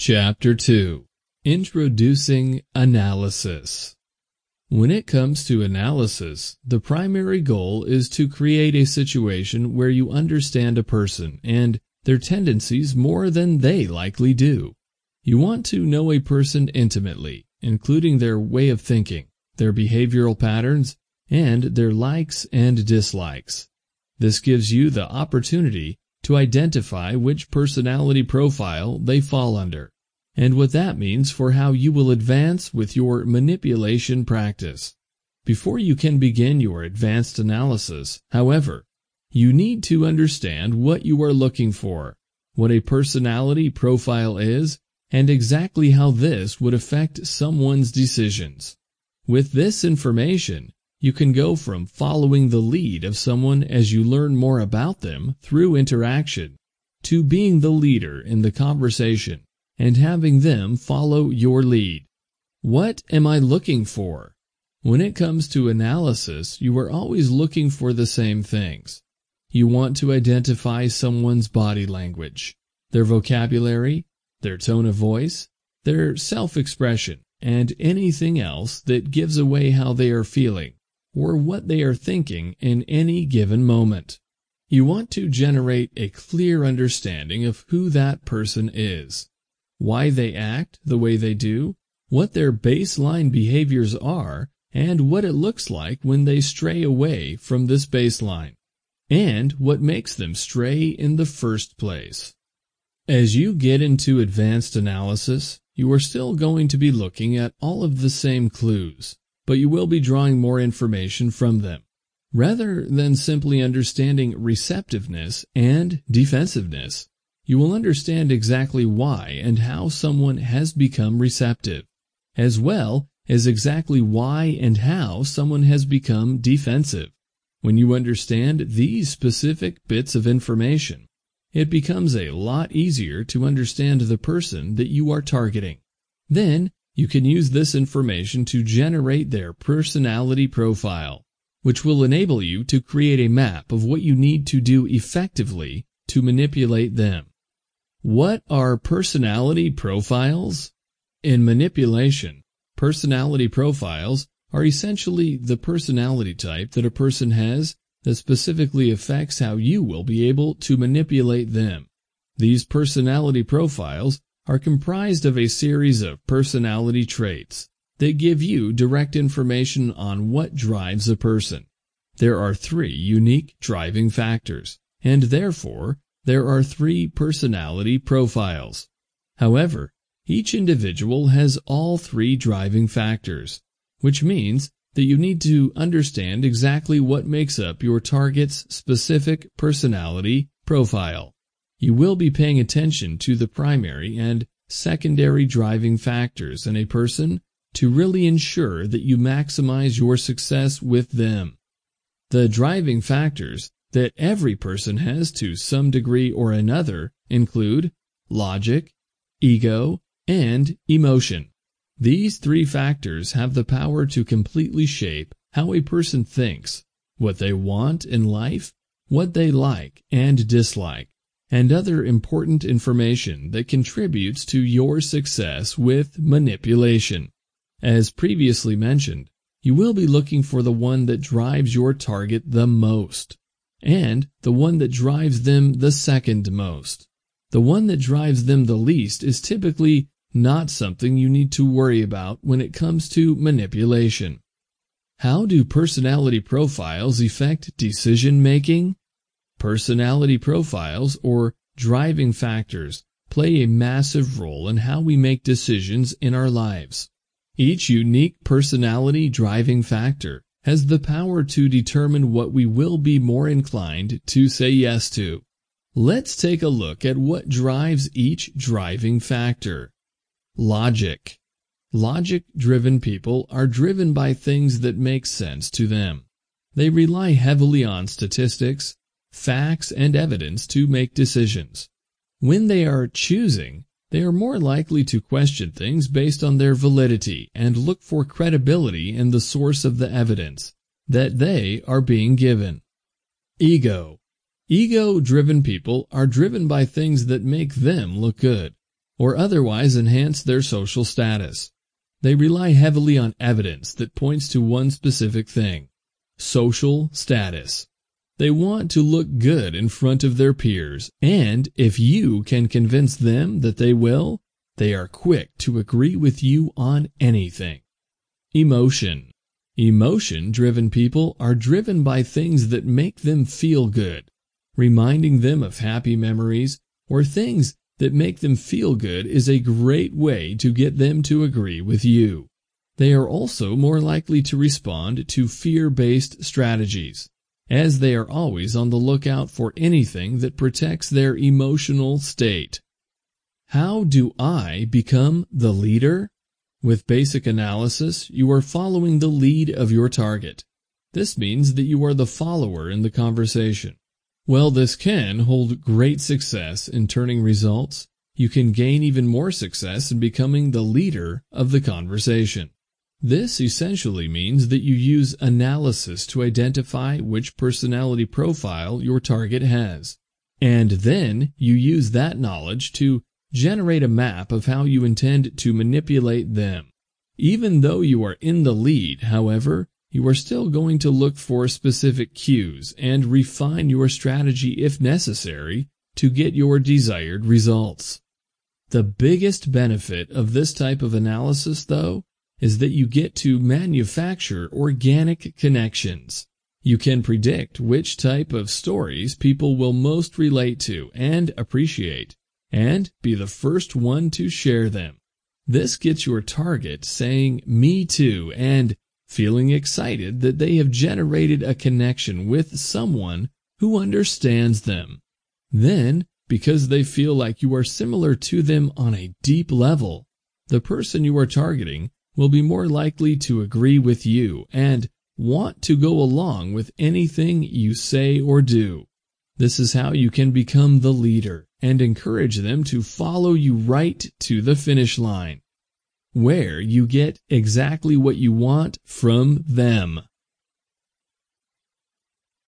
Chapter 2 Introducing Analysis When it comes to analysis, the primary goal is to create a situation where you understand a person and their tendencies more than they likely do. You want to know a person intimately, including their way of thinking, their behavioral patterns, and their likes and dislikes. This gives you the opportunity to identify which personality profile they fall under, and what that means for how you will advance with your manipulation practice. Before you can begin your advanced analysis, however, you need to understand what you are looking for, what a personality profile is, and exactly how this would affect someone's decisions. With this information, you can go from following the lead of someone as you learn more about them through interaction to being the leader in the conversation and having them follow your lead. What am I looking for? When it comes to analysis, you are always looking for the same things. You want to identify someone's body language, their vocabulary, their tone of voice, their self-expression, and anything else that gives away how they are feeling or what they are thinking in any given moment. You want to generate a clear understanding of who that person is, why they act the way they do, what their baseline behaviors are, and what it looks like when they stray away from this baseline, and what makes them stray in the first place. As you get into advanced analysis, you are still going to be looking at all of the same clues, but you will be drawing more information from them. Rather than simply understanding receptiveness and defensiveness, you will understand exactly why and how someone has become receptive, as well as exactly why and how someone has become defensive. When you understand these specific bits of information, it becomes a lot easier to understand the person that you are targeting. Then you can use this information to generate their personality profile, which will enable you to create a map of what you need to do effectively to manipulate them. What are personality profiles? In manipulation, personality profiles are essentially the personality type that a person has that specifically affects how you will be able to manipulate them. These personality profiles are comprised of a series of personality traits that give you direct information on what drives a person. There are three unique driving factors, and therefore there are three personality profiles. However, each individual has all three driving factors, which means that you need to understand exactly what makes up your target's specific personality profile. You will be paying attention to the primary and secondary driving factors in a person to really ensure that you maximize your success with them. The driving factors that every person has to some degree or another include logic, ego, and emotion. These three factors have the power to completely shape how a person thinks, what they want in life, what they like and dislike, and other important information that contributes to your success with manipulation. As previously mentioned, you will be looking for the one that drives your target the most, and the one that drives them the second most. The one that drives them the least is typically not something you need to worry about when it comes to manipulation. How do personality profiles affect decision making? Personality profiles, or driving factors, play a massive role in how we make decisions in our lives. Each unique personality driving factor has the power to determine what we will be more inclined to say yes to. Let's take a look at what drives each driving factor. Logic. Logic-driven people are driven by things that make sense to them. They rely heavily on statistics, facts, and evidence to make decisions. When they are choosing, they are more likely to question things based on their validity and look for credibility in the source of the evidence that they are being given. Ego. Ego-driven people are driven by things that make them look good. or otherwise enhance their social status. They rely heavily on evidence that points to one specific thing social status. They want to look good in front of their peers, and if you can convince them that they will, they are quick to agree with you on anything. Emotion. Emotion-driven people are driven by things that make them feel good, reminding them of happy memories or things that make them feel good is a great way to get them to agree with you. They are also more likely to respond to fear-based strategies, as they are always on the lookout for anything that protects their emotional state. How do I become the leader? With basic analysis, you are following the lead of your target. This means that you are the follower in the conversation. While this can hold great success in turning results, you can gain even more success in becoming the leader of the conversation. This essentially means that you use analysis to identify which personality profile your target has. And then you use that knowledge to Generate a map of how you intend to manipulate them. Even though you are in the lead, however, you are still going to look for specific cues and refine your strategy if necessary to get your desired results. The biggest benefit of this type of analysis, though, is that you get to manufacture organic connections. You can predict which type of stories people will most relate to and appreciate, and be the first one to share them. This gets your target saying me too and feeling excited that they have generated a connection with someone who understands them. Then, because they feel like you are similar to them on a deep level, the person you are targeting will be more likely to agree with you and want to go along with anything you say or do. This is how you can become the leader and encourage them to follow you right to the finish line, where you get exactly what you want from them.